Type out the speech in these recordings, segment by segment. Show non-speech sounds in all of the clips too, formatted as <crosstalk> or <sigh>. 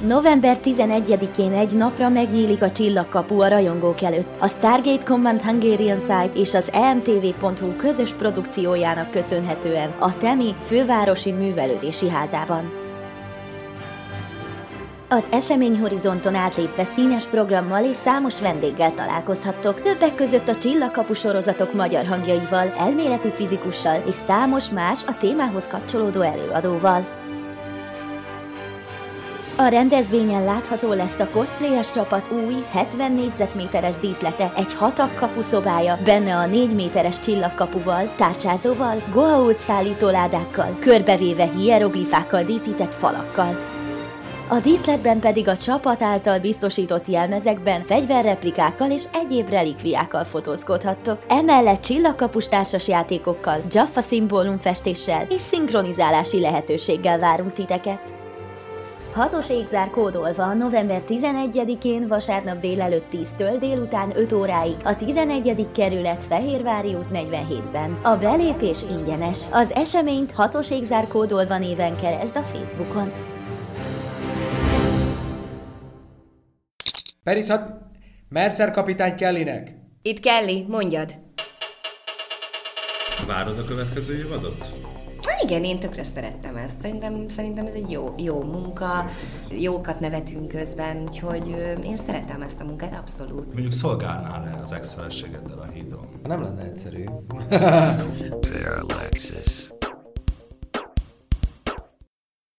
November 11-én egy napra megnyílik a csillagkapu a rajongók előtt. A Stargate Command Hungarian Site és az emtv.hu közös produkciójának köszönhetően a Temi fővárosi művelődési házában. Az eseményhorizonton átlépve színes programmal és számos vendéggel találkozhattok, többek között a Csillagkapu sorozatok magyar hangjaival, elméleti fizikussal és számos más a témához kapcsolódó előadóval. A rendezvényen látható lesz a cosplayes csapat új 70 négyzetméteres díszlete, egy hatak kapuszobája, benne a 4 méteres csillagkapuval, tárcsázóval, goa'uld szállítóládákkal, körbevéve hieroglifákkal díszített falakkal. A díszletben pedig a csapat által biztosított jelmezekben fegyverreplikákkal és egyéb relikviákkal fotózkodhattok. Emellett csillagkapus társas játékokkal, Jaffa szimbólumfestéssel és szinkronizálási lehetőséggel várunk titeket. Hatos égzár kódolva november 11-én vasárnap délelőtt 10-től délután 5 óráig a 11. kerület Fehérvári út 47-ben. A belépés ingyenes. Az eseményt hatos égzár kódolva néven keresd a Facebookon. Perishat, Mercer kapitány Kellynek. Itt Kelly, mondjad. Várod a következő évadot? Na igen, én tökre szerettem ezt. Szerintem, szerintem ez egy jó, jó munka, jókat nevetünk közben, úgyhogy én szeretem ezt a munkát, abszolút. Mondjuk szolgálnál-e az ex-feleségeddel a hídon? Nem lenne egyszerű.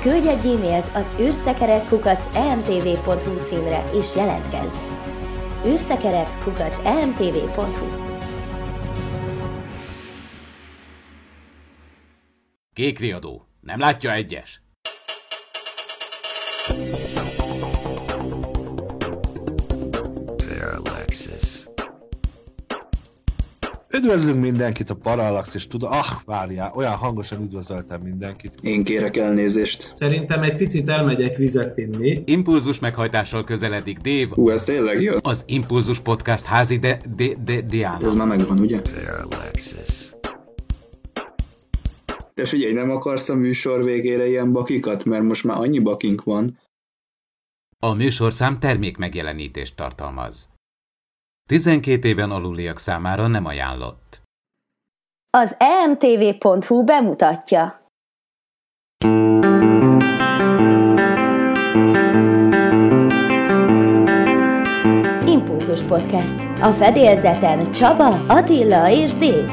Küldj egy e-mailt az űrszekerek emtv.hu címre és jelentkezz. űrszekerek emtv.hu Kék riadó. Nem látja egyes? Üdvözlünk mindenkit a Parallax, és tudom, ah, várjál, olyan hangosan üdvözöltem mindenkit. Én kérek elnézést. Szerintem egy picit elmegyek vizet inni. Impulzus meghajtással közeledik Dave, Hú, ez tényleg jó? az Impulzus Podcast házi de, de, de, Diana. Ez már megvan, ugye? Parallaxis. De figyelj, nem akarsz a műsor végére ilyen bakikat, mert most már annyi bakink van. A műsorszám termék megjelenítést tartalmaz. 12 éven aluliak számára nem ajánlott. Az emtv.hu bemutatja. Impulzus Podcast. A fedélzeten Csaba, Attila és Dév.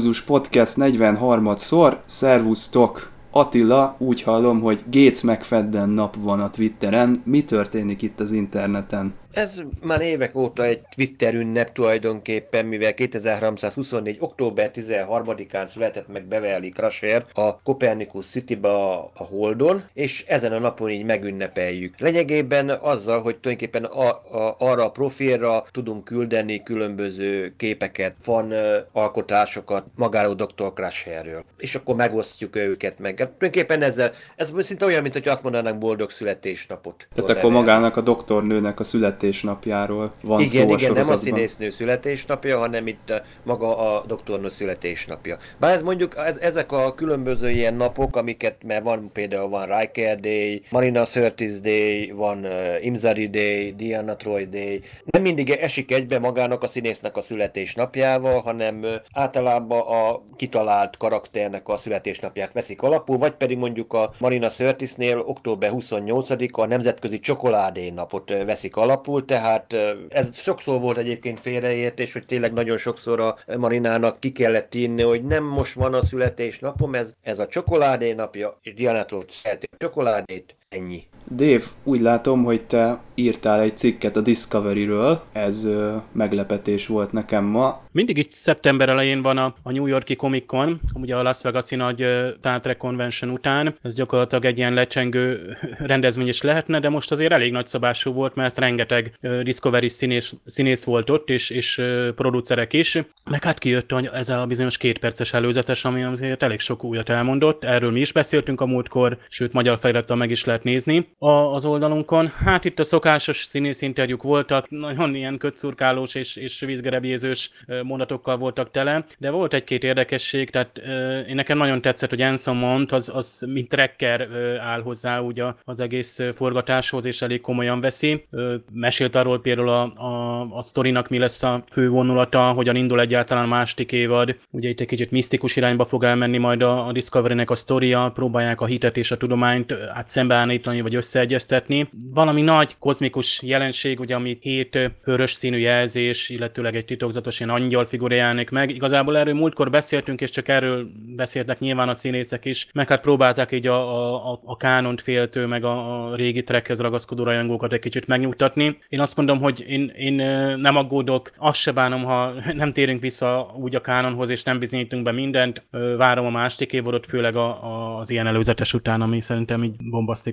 Impulzus Podcast 43-szor, szervusztok! Attila, úgy hallom, hogy Gates McFadden nap van a Twitteren. Mi történik itt az interneten? Ez már évek óta egy Twitter ünnep tulajdonképpen, mivel 2324. október 13-án született meg Beverly Crusher a Copernicus City-ba a Holdon, és ezen a napon így megünnepeljük. Lényegében azzal, hogy tulajdonképpen a, a, arra a profilra tudunk küldeni különböző képeket, fan ö, alkotásokat magáról Dr. Crusherről. És akkor megosztjuk őket meg. Hát tulajdonképpen ezzel, ez szinte olyan, mint hogy azt mondanánk boldog születésnapot. Tehát akkor magának a doktornőnek a születésnapja születésnapjáról van igen, szó a igen, nem a színésznő születésnapja, hanem itt a, maga a doktornő születésnapja. Bár ez mondjuk, ez, ezek a különböző ilyen napok, amiket, mert van például van Riker Day, Marina Sirtis Day, van uh, Imzari Day, Diana Troy Day. Nem mindig esik egybe magának a színésznek a születésnapjával, hanem uh, általában a kitalált karakternek a születésnapját veszik alapul, vagy pedig mondjuk a Marina Sirtisnél október 28-a a Nemzetközi Csokoládé napot veszik alapul, tehát uh, ez sokszor volt egyébként félreértés, hogy tényleg nagyon sokszor a Marinának ki kellett írni, hogy nem most van a születésnapom, ez, ez a csokoládé napja, és Dianától szereti a csokoládét, ennyi. Dave, úgy látom, hogy te írtál egy cikket a Discovery-ről, ez ö, meglepetés volt nekem ma. Mindig itt szeptember elején van a, a New Yorki Comic Con, ugye a Las Vegas-i nagy Star Trek Convention után. Ez gyakorlatilag egy ilyen lecsengő rendezvény is lehetne, de most azért elég nagy szabású volt, mert rengeteg uh, Discovery színész, színész volt ott, és, és uh, producerek is. Meg hát kijött ez a bizonyos kétperces előzetes, ami azért elég sok újat elmondott. Erről mi is beszéltünk a múltkor, sőt magyar felirattal meg is lehet nézni a, az oldalunkon. Hát itt a szokásos színész interjúk voltak, nagyon ilyen kötszurkálós és, és vízgerebjézős mondatokkal voltak tele, de volt egy-két érdekesség, tehát én nekem nagyon tetszett, hogy Anson Mount az, az mint trekker áll hozzá úgy a, az egész forgatáshoz, és elég komolyan veszi. Mesélt arról például a, a, a sztorinak mi lesz a fő vonulata, hogyan indul egyáltalán a másik évad. Ugye itt egy kicsit misztikus irányba fog elmenni majd a, a Discovery-nek a sztoria, próbálják a hitet és a tudományt hát szembeállítani, vagy összeegyeztetni. Valami nagy kozmikus jelenség, ugye, ami hét vörös színű jelzés, illetőleg egy titokzatos ilyen angyal figura meg. Igazából erről múltkor beszéltünk, és csak erről beszéltek nyilván a színészek is, meg hát próbálták így a, a, a kánont féltő, meg a, a régi trekhez ragaszkodó rajongókat egy kicsit megnyugtatni. Én azt mondom, hogy én, én nem aggódok, azt se bánom, ha <laughs> nem térünk vissza úgy a kánonhoz, és nem bizonyítunk be mindent. Várom a másik évadot, főleg a, a, az ilyen előzetes után, ami szerintem így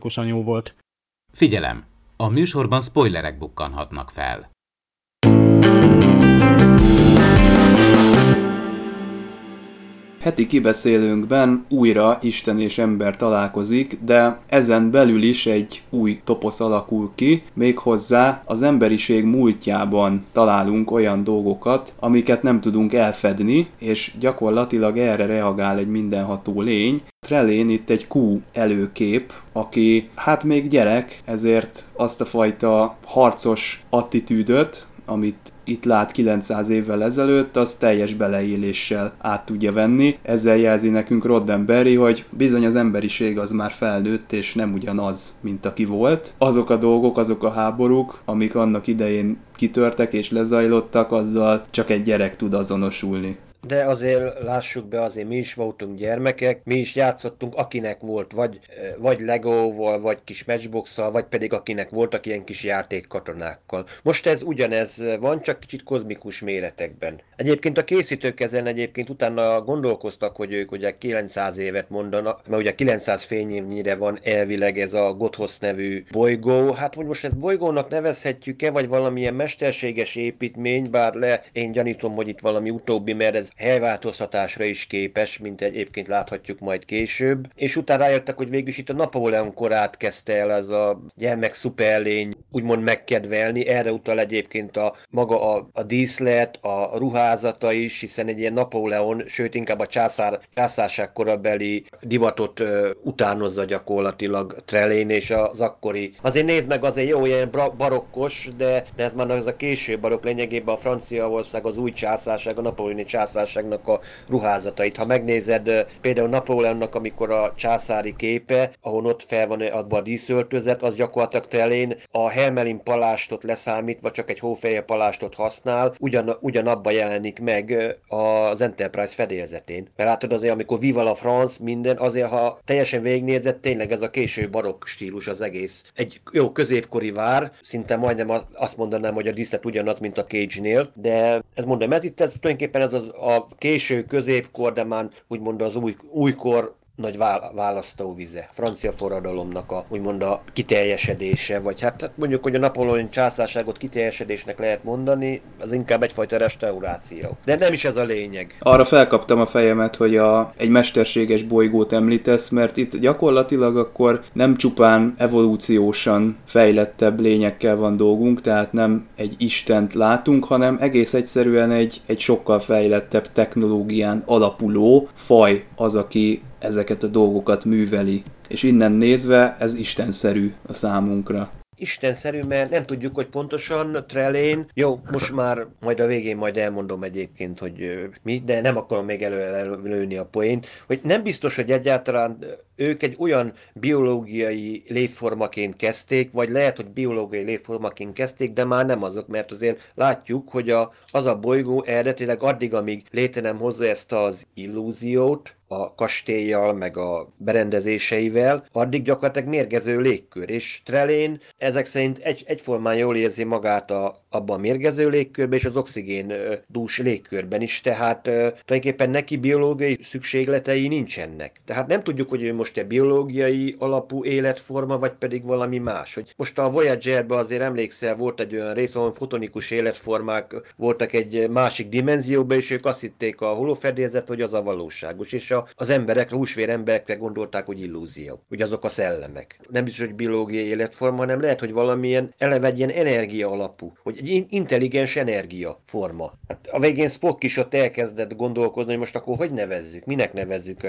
bombasztikusan jó volt. Figyelem! A műsorban spoilerek bukkanhatnak fel. Heti kibeszélőnkben újra Isten és ember találkozik, de ezen belül is egy új toposz alakul ki, méghozzá az emberiség múltjában találunk olyan dolgokat, amiket nem tudunk elfedni, és gyakorlatilag erre reagál egy mindenható lény. Trelén itt egy Q előkép, aki hát még gyerek, ezért azt a fajta harcos attitűdöt, amit itt lát 900 évvel ezelőtt, az teljes beleéléssel át tudja venni. Ezzel jelzi nekünk Roddenberry, hogy bizony az emberiség az már felnőtt, és nem ugyanaz, mint aki volt. Azok a dolgok, azok a háborúk, amik annak idején kitörtek és lezajlottak, azzal csak egy gyerek tud azonosulni de azért lássuk be, azért mi is voltunk gyermekek, mi is játszottunk, akinek volt vagy, vagy Legóval, vagy kis matchbox vagy pedig akinek voltak ilyen kis játékkatonákkal. Most ez ugyanez van, csak kicsit kozmikus méretekben. Egyébként a készítők ezen egyébként utána gondolkoztak, hogy ők ugye 900 évet mondanak, mert ugye 900 fényévnyire van elvileg ez a Gothos nevű bolygó. Hát hogy most ezt bolygónak nevezhetjük-e, vagy valamilyen mesterséges építmény, bár le én gyanítom, hogy itt valami utóbbi, mert ez helyváltoztatásra is képes, mint egyébként láthatjuk majd később. És utána rájöttek, hogy végül is itt a Napóleon korát kezdte el ez a gyermek szuperlény úgymond megkedvelni. Erre utal egyébként a maga a, a díszlet, a ruházata is, hiszen egy ilyen Napóleon, sőt inkább a császár, császárság korabeli divatot ö, utánozza gyakorlatilag Trelén és az akkori. Azért nézd meg, azért jó, ilyen barokkos, de, de ez már az a késő barokk lényegében a Franciaország, az új császárság, a napóleoni császárságnak a ruházatait. Ha megnézed például Napóleonnak, amikor a császári képe, ahol ott fel van adva a díszöltözet, az gyakorlatilag Trelén a Hermelin palástot leszámítva csak egy hófeje palástot használ, ugyan, ugyanabba jelenik meg az Enterprise fedélzetén. Mert látod azért, amikor Viva la France, minden, azért ha teljesen végignézett, tényleg ez a késő barokk stílus az egész. Egy jó középkori vár, szinte majdnem azt mondanám, hogy a díszlet ugyanaz, mint a Cage-nél, de ez mondom, ez itt ez tulajdonképpen ez az, a késő középkor, de már úgymond az új, újkor nagy vál- választóvize, francia forradalomnak a úgymond a kiteljesedése, vagy hát, hát mondjuk, hogy a Napóleon császárságot kiteljesedésnek lehet mondani, az inkább egyfajta restauráció. De nem is ez a lényeg. Arra felkaptam a fejemet, hogy a, egy mesterséges bolygót említesz, mert itt gyakorlatilag akkor nem csupán evolúciósan fejlettebb lényekkel van dolgunk, tehát nem egy Istent látunk, hanem egész egyszerűen egy, egy sokkal fejlettebb technológián alapuló faj az, aki ezeket a dolgokat műveli. És innen nézve ez istenszerű a számunkra. Istenszerű, mert nem tudjuk, hogy pontosan Trelén, jó, most már majd a végén majd elmondom egyébként, hogy mi, de nem akarom még előlőni a poént, hogy nem biztos, hogy egyáltalán ők egy olyan biológiai létformaként kezdték, vagy lehet, hogy biológiai létformaként kezdték, de már nem azok, mert azért látjuk, hogy a, az a bolygó eredetileg addig, amíg léte nem hozza ezt az illúziót, a kastélyjal, meg a berendezéseivel, addig gyakorlatilag mérgező légkör, és Trelén ezek szerint egy, egyformán jól érzi magát a, abban a mérgező légkörben és az oxigén dús légkörben is, tehát tulajdonképpen neki biológiai szükségletei nincsenek. Tehát nem tudjuk, hogy ő most egy biológiai alapú életforma, vagy pedig valami más. Hogy most a Voyager-ben azért emlékszel, volt egy olyan rész, ahol fotonikus életformák voltak egy másik dimenzióban, és ők azt hitték a holofedélzet, hogy az a valóságos, és a, az emberek, húsvér emberekre gondolták, hogy illúzió, hogy azok a szellemek. Nem biztos, hogy biológiai életforma, hanem lehet, hogy valamilyen eleve egy ilyen energia alapú, hogy egy in- intelligens energiaforma. Hát a végén Spock is ott elkezdett gondolkozni, hogy most akkor hogy nevezzük, minek nevezzük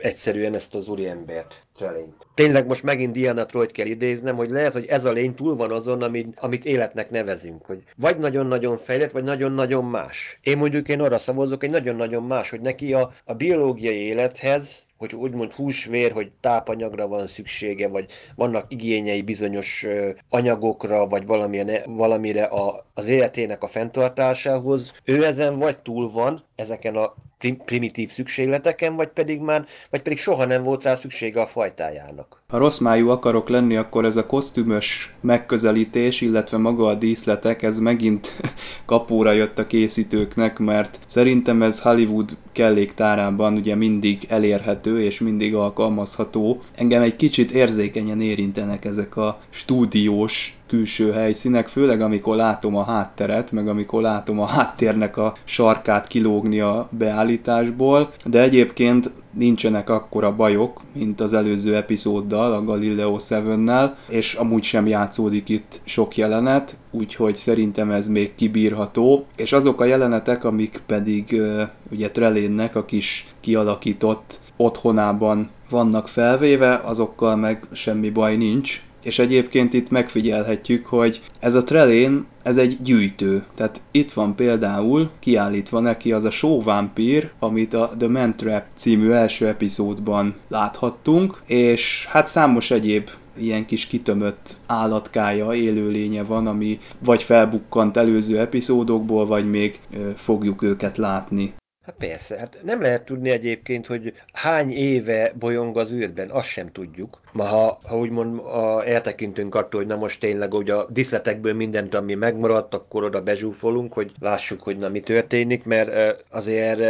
egyszerűen ezt az úriembert, Trelényt. Tényleg most megint Diana Troyt kell idéznem, hogy lehet, hogy ez a lény túl van azon, amit, amit életnek nevezünk, hogy vagy nagyon-nagyon fejlett, vagy nagyon-nagyon más. Én mondjuk én arra szavazok, hogy nagyon-nagyon más, hogy neki a, a biológiai élethez, hogy úgymond húsvér, hogy tápanyagra van szüksége, vagy vannak igényei bizonyos anyagokra, vagy valamilyen, valamire a, az életének a fenntartásához. Ő ezen vagy túl van, ezeken a prim- primitív szükségleteken, vagy pedig már, vagy pedig soha nem volt rá szüksége a fajtájának. Ha rossz májú akarok lenni, akkor ez a kosztümös megközelítés, illetve maga a díszletek, ez megint <laughs> kapóra jött a készítőknek, mert szerintem ez Hollywood kelléktárában ugye mindig elérhető és mindig alkalmazható. Engem egy kicsit érzékenyen érintenek ezek a stúdiós külső helyszínek, főleg amikor látom a hátteret, meg amikor látom a háttérnek a sarkát kilógni a beállításból, de egyébként nincsenek akkora bajok, mint az előző epizóddal, a Galileo 7-nel, és amúgy sem játszódik itt sok jelenet, úgyhogy szerintem ez még kibírható, és azok a jelenetek, amik pedig ugye Trelénnek a kis kialakított otthonában vannak felvéve, azokkal meg semmi baj nincs, és egyébként itt megfigyelhetjük, hogy ez a Trelén, ez egy gyűjtő. Tehát itt van például kiállítva neki az a show vampír, amit a The Man Trap című első epizódban láthattunk, és hát számos egyéb ilyen kis kitömött állatkája, élőlénye van, ami vagy felbukkant előző epizódokból, vagy még fogjuk őket látni. Hát persze, hát nem lehet tudni egyébként, hogy hány éve bolyong az űrben, azt sem tudjuk. Ma ha, ha úgymond a, eltekintünk attól, hogy na most tényleg hogy a diszletekből mindent, ami megmaradt, akkor oda bezsúfolunk, hogy lássuk, hogy na mi történik, mert azért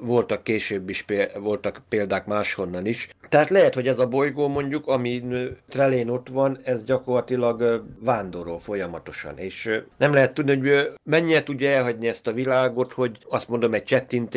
voltak később is voltak példák máshonnan is. Tehát lehet, hogy ez a bolygó mondjuk, ami Trelén ott van, ez gyakorlatilag vándorol folyamatosan, és nem lehet tudni, hogy mennyire tudja elhagyni ezt a világot, hogy azt mondom, egy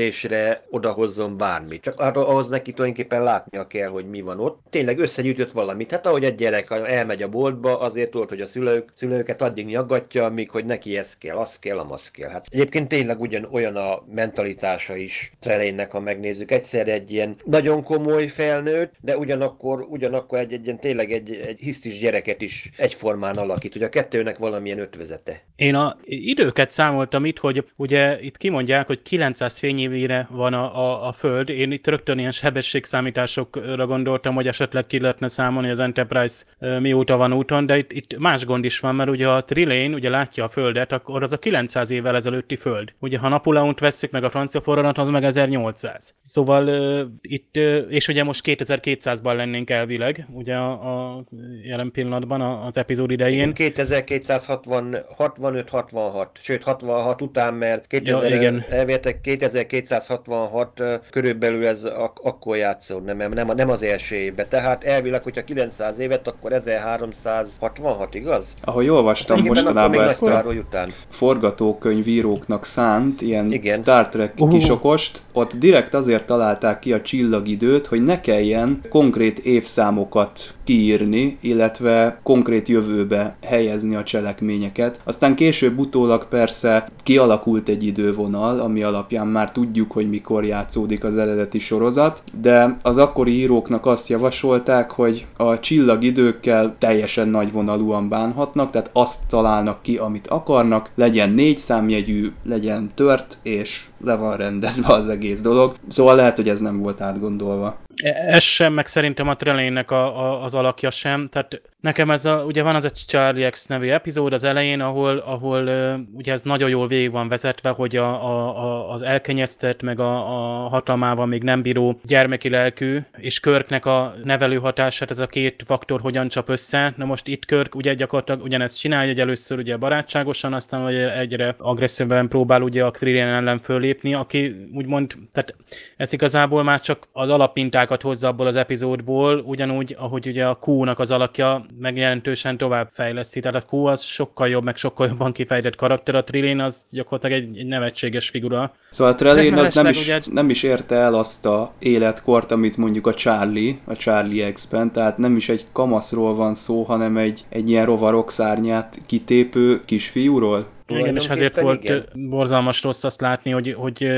csettintésre odahozzon bármit. Csak ahhoz neki tulajdonképpen látnia kell, hogy mi van ott. Tényleg összegyűjtött valamit. Hát ahogy egy gyerek elmegy a boltba, azért tudod, hogy a szülők, szülőket addig nyaggatja, amíg hogy neki ez kell, az kell, amaz kell. Hát egyébként tényleg ugyan olyan a mentalitása is Trelénnek, ha megnézzük. Egyszer egy ilyen nagyon komoly felnőtt, de ugyanakkor, ugyanakkor egy, egy ilyen tényleg egy, egy hisztis gyereket is egyformán alakít, hogy a kettőnek valamilyen ötvezete. Én a időket számoltam itt, hogy ugye itt kimondják, hogy 900 évére van a, a, a Föld. Én itt rögtön ilyen sebességszámításokra gondoltam, hogy esetleg ki lehetne számolni az Enterprise mióta van úton, de itt, itt más gond is van, mert ugye a Trilane ugye látja a Földet, akkor az a 900 évvel ezelőtti Föld. Ugye ha Napuleunt vesszük meg a francia forradalmat, az meg 1800. Szóval itt, és ugye most 2200-ban lennénk elvileg, ugye a, a jelen pillanatban a, az epizód idején. 2260, 65-66, sőt 66 után, mert 2000, ja, igen. elvértek 2200 266 körülbelül ez ak- akkor játszódna, nem nem, nem az első évben. Tehát elvileg, hogyha 900 évet, akkor 1366, igaz? Ahogy olvastam hát, mostanában ezt a után. forgatókönyvíróknak szánt ilyen Igen. Star Trek uh-huh. kisokost, ott direkt azért találták ki a csillagidőt, hogy ne kelljen konkrét évszámokat kiírni, illetve konkrét jövőbe helyezni a cselekményeket. Aztán később utólag persze kialakult egy idővonal, ami alapján már tud, tudjuk, hogy mikor játszódik az eredeti sorozat, de az akkori íróknak azt javasolták, hogy a csillagidőkkel teljesen nagyvonalúan bánhatnak, tehát azt találnak ki, amit akarnak, legyen négy számjegyű, legyen tört, és le van rendezve az egész dolog. Szóval lehet, hogy ez nem volt átgondolva. Ez sem, meg szerintem a Trelénnek a, a, az alakja sem. Tehát nekem ez a, ugye van az egy Charlie X nevű epizód az elején, ahol, ahol ugye ez nagyon jól végig van vezetve, hogy a, a, a, az elkenyeztett, meg a, a hatalmával még nem bíró gyermeki lelkű, és Körknek a nevelő hatását, ez a két faktor hogyan csap össze. Na most itt Körk ugye gyakorlatilag ugyanezt csinálja, hogy először ugye barátságosan, aztán ugye egyre agresszívben próbál ugye a Trillian ellen föllépni, aki úgymond, tehát ez igazából már csak az alapmintákat hozza abból az epizódból, ugyanúgy, ahogy ugye a Q-nak az alakja megjelentősen tovább fejleszti. Tehát a Q az sokkal jobb, meg sokkal jobban kifejtett karakter, a Trillian az gyakorlatilag egy, egy nevetséges figura. Szóval a Trelane az nem is, nem is érte el azt a életkort, amit mondjuk a Charlie, a Charlie X-ben, tehát nem is egy kamaszról van szó, hanem egy, egy ilyen rovarok szárnyát kitépő kisfiúról. Igen, és ezért volt igen. borzalmas rossz azt látni, hogy, hogy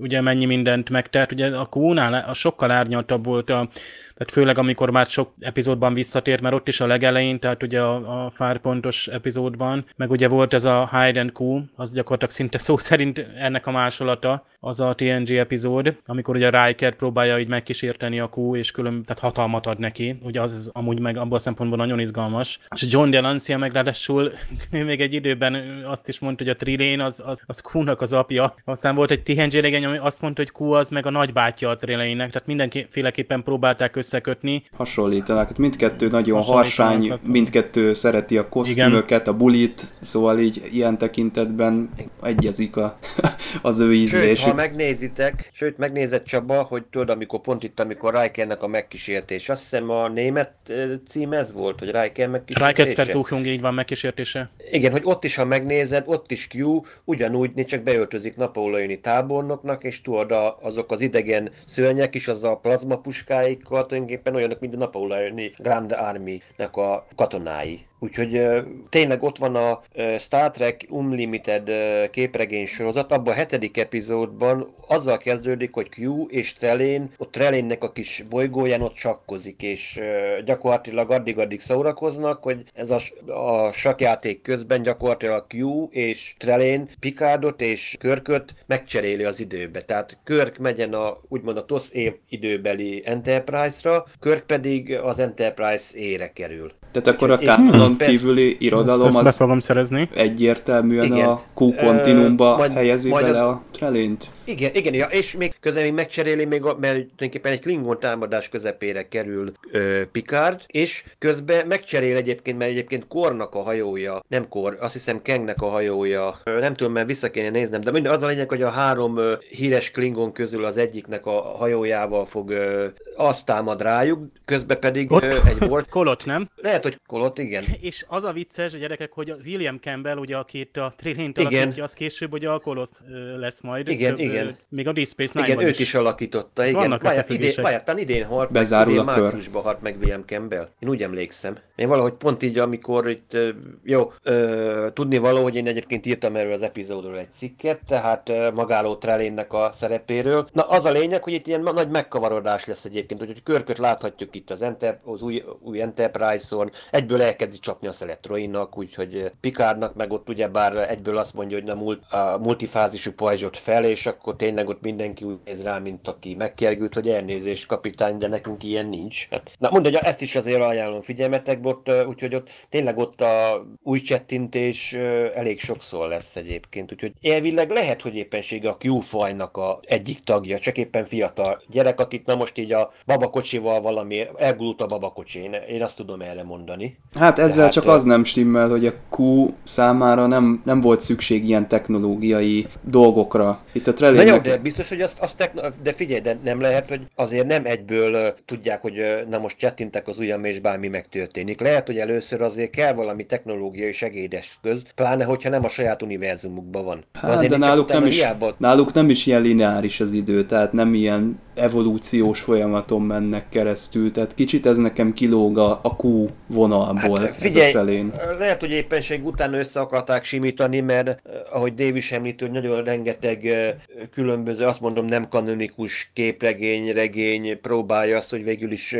ugye mennyi mindent megtett. Ugye a Q-nál sokkal árnyaltabb volt a, tehát főleg amikor már sok epizódban visszatért, mert ott is a legelején, tehát ugye a, a fárpontos epizódban, meg ugye volt ez a Hide and Q, az gyakorlatilag szinte szó szerint ennek a másolata, az a TNG epizód, amikor ugye a Riker próbálja így megkísérteni a Q, és külön, tehát hatalmat ad neki, ugye az, amúgy meg abban a szempontból nagyon izgalmas. És John Delancey meg ráadásul <laughs> még egy időben azt is mondta, hogy a Trilén az, az, az Q-nak az apja. Aztán volt egy TNG regény, ami azt mondta, hogy Q az meg a nagybátyja a Trilénnek, tehát mindenféleképpen próbálták összekötni. Hasonlítanak, hát mindkettő nagyon harsány, hát- mindkettő szereti a kosztümöket, a bulit, szóval így ilyen tekintetben egyezik a, <laughs> az ő Sőt, ízlésük. ha megnézitek, sőt, megnézed Csaba, hogy tudod, amikor pont itt, amikor Rikernek a megkísértés, azt hiszem a német ö, cím ez volt, hogy Riker megkísértése. Riker Versuchung így van megkísértése. Igen, hogy ott is, ha megnézed, ott is Q ugyanúgy, csak beöltözik napóleoni tábornoknak, és tudod, a, azok az idegen szörnyek is, az a plazmapuskáikkal tulajdonképpen olyanok, mint a napóleoni Grand Army-nek a katonái. Úgyhogy tényleg ott van a Star Trek Unlimited képregény sorozat, abban a hetedik epizódban azzal kezdődik, hogy Q és Trelén, ott Trelénnek a kis bolygóján ott sakkozik, és gyakorlatilag addig-addig szórakoznak, hogy ez a, a sakjáték közben gyakorlatilag Q és Trelén Picardot és Körköt megcseréli az időbe. Tehát Körk megyen a úgymond a TOS év időbeli Enterprise-ra, Körk pedig az Enterprise ére kerül. Tehát akkor a kánon kívüli irodalom Ezt be az fogom szerezni. egyértelműen Igen. a Q-kontinumba Ö, majd- helyezi majd bele a Trelént. Igen, igen, ja, és még közben még megcseréli, még a, mert tulajdonképpen egy Klingon támadás közepére kerül ö, Picard, és közben megcserél egyébként, mert egyébként Kornak a hajója, nem Kor, azt hiszem Kengnek a hajója, ö, nem tudom, mert vissza kéne néznem, de minden az a lényeg, hogy a három ö, híres Klingon közül az egyiknek a hajójával fog ö, azt támad rájuk, közben pedig Ott ö, egy volt, <laughs> Kolot, nem? lehet, hogy Kolot, igen. <laughs> És az a vicces, gyerekek, hogy a William Campbell, ugye, aki itt a Trillént Igen. alakítja, az később ugye a Kolosz ö, lesz majd. Igen, Több, igen. Még a Deep Space Nine Igen, van őt is alakította, igen. Vannak Várjál, idén, talán idén halt Bezárul meg, idén a kör. márciusban halt meg William Campbell. Én úgy emlékszem. Én valahogy pont így, amikor itt, jó, ö, tudni való, hogy én egyébként írtam erről az epizódról egy cikket, tehát magáló Trelénnek a szerepéről. Na, az a lényeg, hogy itt ilyen nagy megkavarodás lesz egyébként, hogy, hogy Körköt láthatjuk itt az, Enter, az új, új Enterprise-on, egyből elkezdi csapni a Szelet úgyhogy ö, Picardnak meg ott ugyebár egyből azt mondja, hogy na, a multifázisú pajzsot fel, és akkor tényleg ott mindenki úgy néz rá, mint aki megkergült, hogy elnézést kapitány, de nekünk ilyen nincs. Hát, na mondd, hogy ezt is azért ajánlom figyelmetekbe, ott, úgyhogy ott tényleg ott a új csettintés elég sokszor lesz egyébként, úgyhogy elvileg lehet, hogy éppensége a Q-fajnak a egyik tagja, csak éppen fiatal gyerek, akit na most így a babakocsival valami, elgulult a babakocsi, én, én azt tudom erre mondani. Hát ezzel Tehát, csak az nem stimmel, hogy a Q számára nem, nem volt szükség ilyen technológiai dolgokra. Itt a Trelén Na jó, de biztos, hogy azt, azt techno... de figyelj, de nem lehet, hogy azért nem egyből uh, tudják, hogy uh, na most csettintek az ujjam, és bármi megtörténik. Lehet, hogy először azért kell valami technológiai segédeszköz, pláne, hogyha nem a saját univerzumukban van. Hát, azért de náluk nem, is, hiába... náluk nem is ilyen lineáris az idő, tehát nem ilyen evolúciós folyamaton mennek keresztül, tehát kicsit ez nekem kilóg a, a Q vonalból hát, Figyelj, ez a trelén. lehet, hogy éppenség utána össze akarták simítani, mert ahogy Dave is említ, hogy nagyon rengeteg eh, különböző, azt mondom nem kanonikus képregény, regény próbálja azt, hogy végül is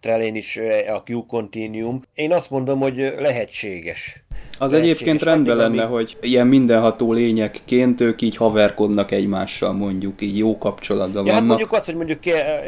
Trelén is a Q Continuum. Én azt mondom, hogy eh, lehetséges. Az egyébként rendben Addig, lenne, amíg- hogy ilyen mindenható lényekként ők így haverkodnak egymással, mondjuk, így jó kapcsolatban Ja, hát vannak. mondjuk azt, hogy mondjuk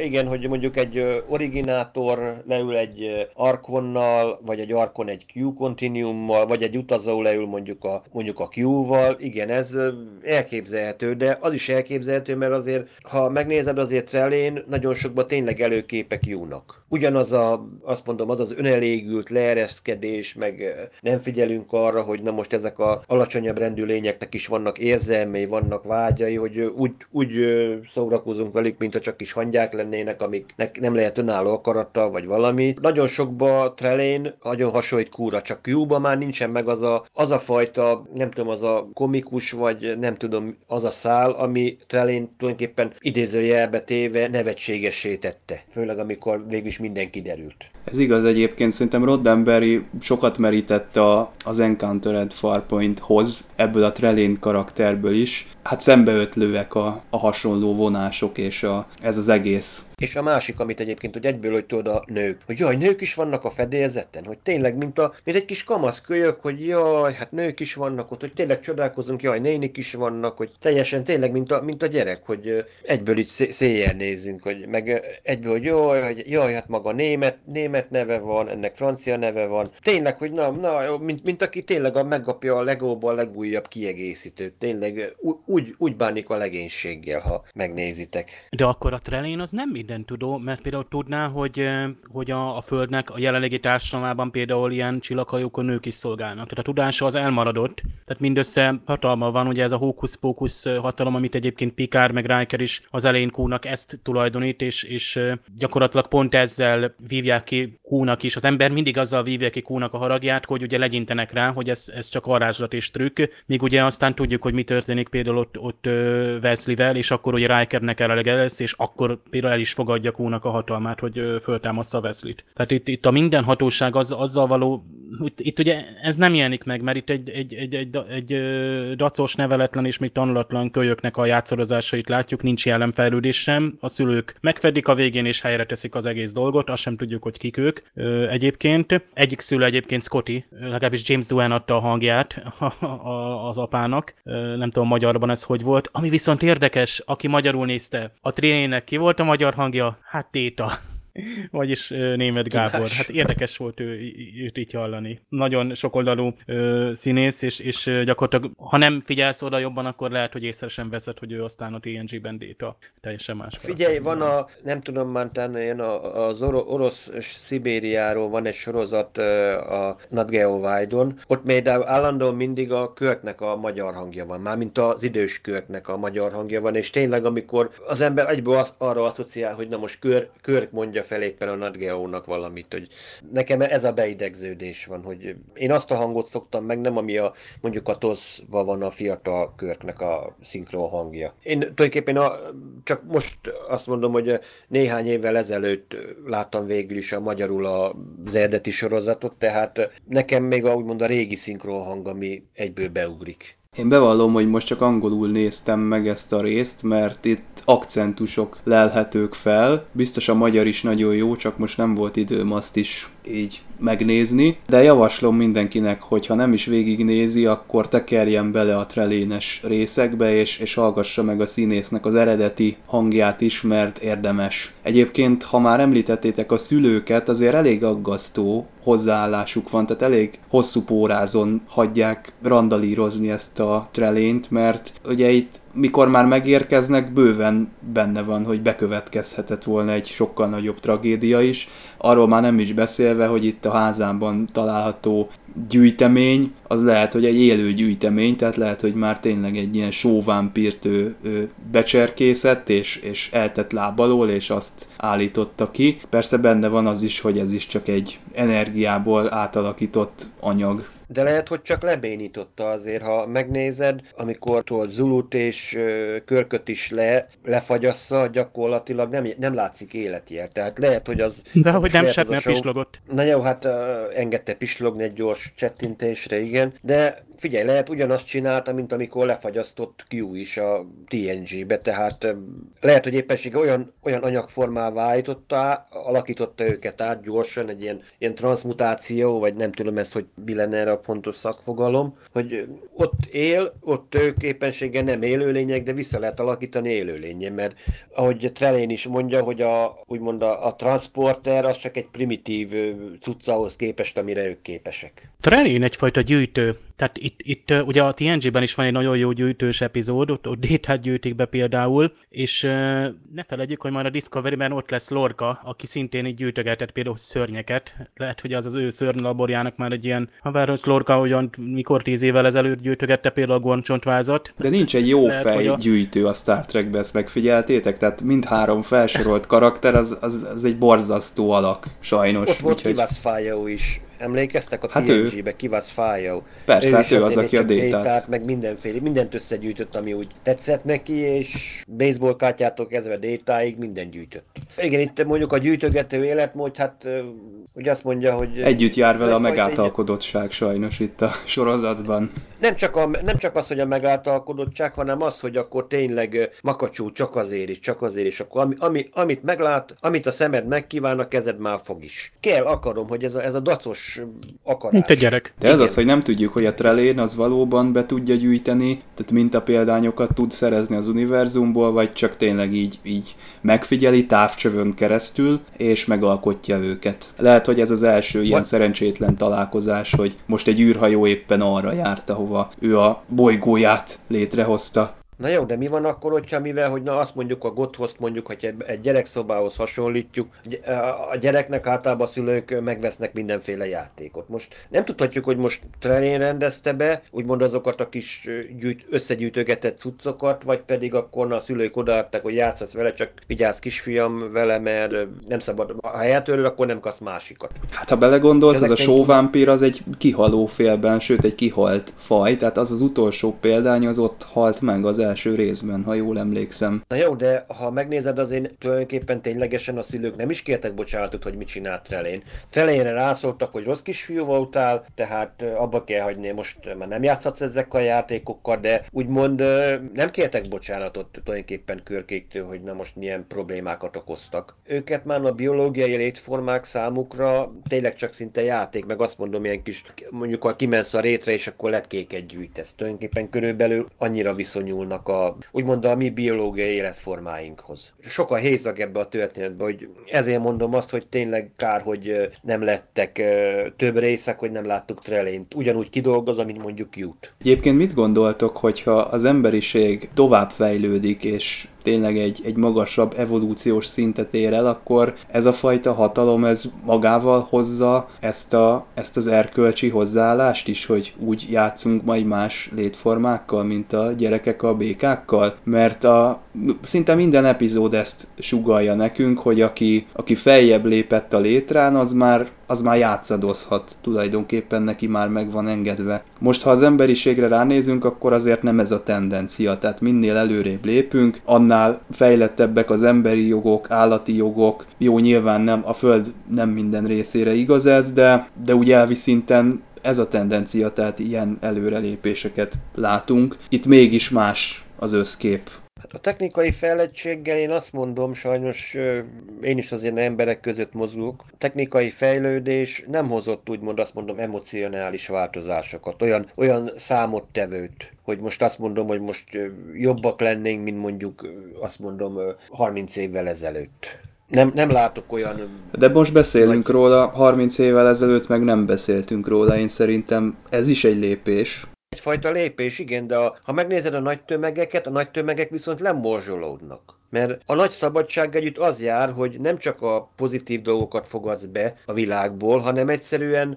igen, hogy mondjuk egy originátor leül egy Arkonnal, vagy egy Arkon egy Q Continuummal, vagy egy utazó leül mondjuk a, mondjuk a Q-val, igen, ez elképzelhető, de az is elképzelhető, mert azért, ha megnézed azért Trelén, nagyon sokban tényleg előképek Q-nak. Ugyanaz a, azt mondom, az az önelégült leereszkedés, meg nem figyelünk arra, hogy na most ezek a alacsonyabb rendű lényeknek is vannak érzelmei, vannak vágyai, hogy úgy, úgy szórakozunk velük, mint ha csak kis hangyák lennének, amiknek nem lehet önálló akarattal, vagy valami. Nagyon sokba Trelén nagyon hasonlít kúra, csak Q-ba már nincsen meg az a, az a fajta, nem tudom, az a komikus, vagy nem tudom, az a szál, ami Trelén tulajdonképpen idézőjelbe téve nevetségessé tette. Főleg amikor végül is minden kiderült. Ez igaz egyébként, szerintem Roddenberry sokat merített a, az Encountered Farpointhoz, ebből a Trelane karakterből is. Hát szembeötlőek a, a hasonló vonások és a, ez az egész. És a másik, amit egyébként, hogy egyből, hogy tudod a nők, hogy jaj, nők is vannak a fedélzeten, hogy tényleg, mint, a, mint egy kis kamasz kölyök, hogy jaj, hát nők is vannak ott, hogy tényleg csodálkozunk, jaj, nénik is vannak, hogy teljesen tényleg, mint a, mint a gyerek, hogy egyből szé- széjjel nézünk, hogy meg egyből, hogy jaj, hogy jaj, hát maga német, német neve van, ennek francia neve van. Tényleg, hogy na, na mint, mint aki tényleg a, megkapja a legóba a legújabb kiegészítőt. Tényleg úgy, úgy bánik a legénységgel, ha megnézitek. De akkor a Trelén az nem minden tudó, mert például tudná, hogy, eh, hogy a, a Földnek a jelenlegi társadalmában például ilyen csillaghajókon nők is szolgálnak. Tehát a tudása az elmaradott, tehát mindössze hatalma van, ugye ez a hókusz-pókusz eh, hatalom, amit egyébként Picard meg Riker is az elején Kúnak ezt tulajdonít, és, és eh, gyakorlatilag pont ezzel vívják ki Kúnak is. Az ember mindig azzal vívja ki Kúnak a haragját, hogy ugye legyintenek rá, hogy ez, ez csak varázslat és trükk, míg ugye aztán tudjuk, hogy mi történik például ott, ott Wesley-vel, és akkor ugye Rikernek elege lesz, és akkor például el is fogadja Kúnak a hatalmát, hogy föltámassza Wesley-t. Tehát itt, itt a minden hatóság az, azzal való, itt, itt ugye ez nem jelenik meg, mert itt egy, egy, egy, egy, egy, dacos, neveletlen és még tanulatlan kölyöknek a játszorozásait látjuk, nincs jelenfejlődés sem, a szülők megfedik a végén és helyre teszik az egész dolgot, azt sem tudjuk, hogy kik ők egyébként. Egyik szülő egyébként Scotty, legalábbis James Doohan adta a hangját <laughs> az apának, nem tudom magyarban ez hogy volt. Ami viszont érdekes, aki magyarul nézte, a trénének ki volt a magyar hangja? Hát Téta. Vagyis német Gábor. Hát érdekes volt ő, őt így hallani. Nagyon sokoldalú ö, színész, és, és gyakorlatilag, ha nem figyelsz oda jobban, akkor lehet, hogy észre sem veszed, hogy ő aztán a TNG-ben Déta. Teljesen más. Figyelj, van a, nem tudom már, talán ilyen az oro, orosz Szibériáról van egy sorozat a Nat Geo Wide-on, ott például állandóan mindig a Körknek a magyar hangja van, mármint az idős Körknek a magyar hangja van, és tényleg amikor az ember egyből az, arra asszociál, hogy na most Kör, Körk mondja fel éppen a Nat Geo-nak valamit, hogy nekem ez a beidegződés van, hogy én azt a hangot szoktam meg, nem ami a mondjuk a TOS-ban van a fiatal Körknek a szinkron hangja. Én tulajdonképpen a, csak most azt mondom, hogy néhány évvel ezelőtt láttam végül is a magyarul az eredeti sorozatot, tehát nekem még a, úgymond a régi szinkron hang, ami egyből beugrik. Én bevallom, hogy most csak angolul néztem meg ezt a részt, mert itt akcentusok lelhetők fel. Biztos a magyar is nagyon jó, csak most nem volt időm azt is így megnézni, de javaslom mindenkinek, hogy ha nem is végignézi, akkor tekerjen bele a trelénes részekbe, és, és hallgassa meg a színésznek az eredeti hangját is, mert érdemes. Egyébként, ha már említettétek a szülőket, azért elég aggasztó hozzáállásuk van, tehát elég hosszú pórázon hagyják randalírozni ezt a trelént, mert ugye itt mikor már megérkeznek, bőven benne van, hogy bekövetkezhetett volna egy sokkal nagyobb tragédia is. Arról már nem is beszélve, hogy itt a házában található gyűjtemény, az lehet, hogy egy élő gyűjtemény, tehát lehet, hogy már tényleg egy ilyen sóvámpírt ő, ő becserkészett, és, és eltett lábalól, és azt állította ki. Persze benne van az is, hogy ez is csak egy energiából átalakított anyag. De lehet, hogy csak lebénította azért, ha megnézed, amikor tudod Zulut és ö, Körköt is le, lefagyassza, gyakorlatilag nem, nem látszik életjel. Tehát lehet, hogy az... De hogy nem a show- pislogott. Na jó, hát uh, engedte pislogni egy gyors csettintésre, igen. De figyelj, lehet ugyanazt csinálta, mint amikor lefagyasztott Q is a TNG-be, tehát ö, lehet, hogy éppenséggel olyan, olyan anyagformává állította, alakította őket át gyorsan, egy ilyen, ilyen transmutáció, vagy nem tudom ezt, hogy mi lenne erre a pontos szakfogalom, hogy ott él, ott ők éppenséggel nem élőlények, de vissza lehet alakítani élőlénye, mert ahogy Trelén is mondja, hogy a, úgymond a, a transporter az csak egy primitív cuccahoz képest, amire ők képesek. Trelin egyfajta gyűjtő. Tehát itt, itt ugye a TNG-ben is van egy nagyon jó gyűjtős epizód, ott, ott détát gyűjtik be például, és ne felejtjük, hogy majd a Discovery-ben ott lesz Lorca, aki szintén így gyűjtögetett például szörnyeket. Lehet, hogy az az ő szörnylaborjának már egy ilyen haver, Lorca ugyan mikor tíz évvel ezelőtt gyűjtögette például a goncsontvázott. De nincs egy jó Lehet, fej a- gyűjtő a Star Trekben, ezt megfigyeltétek? Tehát mindhárom felsorolt karakter, az, az, az egy borzasztó alak, sajnos. Ott volt Úgyhogy- Kivas Fájó is. Emlékeztek a Hát ő. TNG-be? Kivas Fájó. Persze, hát is ő az, aki a détát. meg mindenféle, mindent összegyűjtött, ami úgy tetszett neki, és baseball kártyától kezdve détáig minden gyűjtött. Igen, itt mondjuk a gyűjtögető életmód, hát ugye azt mondja, hogy... Együtt jár vele a megáltalkodottság sajnos itt a sorozatban. Nem csak, a, nem csak az, hogy a megáltalkodottság, hanem az, hogy akkor tényleg makacsú csak azért is, csak azért is, akkor ami, ami, amit meglát, amit a szemed megkíván, a kezed már fog is. Kell, akarom, hogy ez a, ez a dacos ö, akarás. Mint egy gyerek. De ez az, hogy nem tudjuk, hogy a Trelén az valóban be tudja gyűjteni, tehát mintapéldányokat tud szerezni az univerzumból, vagy csak tényleg így, így megfigyeli távcsövön keresztül, és megalkotja őket. Lehet, hogy ez az első ilyen Vagy- szerencsétlen találkozás, hogy most egy űrhajó éppen arra járt, ahova ő a bolygóját létrehozta. Na jó, de mi van akkor, hogyha mivel, hogy na azt mondjuk a Gotthost mondjuk, hogy egy- gyerekszobához hasonlítjuk, a gyereknek általában a szülők megvesznek mindenféle játékot. Most nem tudhatjuk, hogy most Trelén rendezte be, úgymond azokat a kis gyűjt, összegyűjtögetett cuccokat, vagy pedig akkor a szülők odaadták, hogy játszhatsz vele, csak vigyázz kisfiam vele, mert nem szabad, ha eltöröl, akkor nem kapsz másikat. Hát ha belegondolsz, Ezek az a sóvámpír az egy kihaló félben, sőt egy kihalt faj, tehát az az utolsó példány az ott halt meg az első részben, ha jól emlékszem. Na jó, de ha megnézed, azért tulajdonképpen ténylegesen a szülők nem is kértek bocsánatot, hogy mit csinált Trelén. Trelénre rászóltak, hogy rossz kisfiú voltál, tehát abba kell hagyni, most már nem játszhatsz ezekkel a játékokkal, de úgymond nem kértek bocsánatot tulajdonképpen körkéktől, hogy na most milyen problémákat okoztak. Őket már a biológiai létformák számukra tényleg csak szinte játék, meg azt mondom, ilyen kis, mondjuk ha kimensz a rétre, és akkor lepkéket gyűjtesz. Tulajdonképpen körülbelül annyira viszonyulnak a, úgymond a mi biológiai életformáinkhoz. Sok a hézag ebbe a történetbe, hogy ezért mondom azt, hogy tényleg kár, hogy nem lettek több részek, hogy nem láttuk Trelént. Ugyanúgy kidolgozza, mint mondjuk jut. Egyébként mit gondoltok, hogyha az emberiség tovább fejlődik, és tényleg egy, egy magasabb evolúciós szintet ér el, akkor ez a fajta hatalom, ez magával hozza ezt, a, ezt az erkölcsi hozzáállást is, hogy úgy játszunk majd más létformákkal, mint a gyerekek a békákkal? Mert a, szinte minden epizód ezt sugalja nekünk, hogy aki, aki feljebb lépett a létrán, az már az már játszadozhat, tulajdonképpen neki már meg van engedve. Most, ha az emberiségre ránézünk, akkor azért nem ez a tendencia, tehát minél előrébb lépünk, annál fejlettebbek az emberi jogok, állati jogok, jó, nyilván nem, a Föld nem minden részére igaz ez, de, de úgy elvi szinten ez a tendencia, tehát ilyen előrelépéseket látunk. Itt mégis más az összkép. A technikai fejlettséggel én azt mondom, sajnos én is azért emberek között mozgok, a technikai fejlődés nem hozott úgymond azt mondom emocionális változásokat, olyan, olyan számottevőt, hogy most azt mondom, hogy most jobbak lennénk, mint mondjuk azt mondom ö, 30 évvel ezelőtt. Nem, nem látok olyan... De most beszélünk róla, 30 évvel ezelőtt meg nem beszéltünk róla, én szerintem ez is egy lépés. Egyfajta lépés, igen, de a, ha megnézed a nagy tömegeket, a nagy tömegek viszont lemorzsolódnak. Mert a nagy szabadság együtt az jár, hogy nem csak a pozitív dolgokat fogadsz be a világból, hanem egyszerűen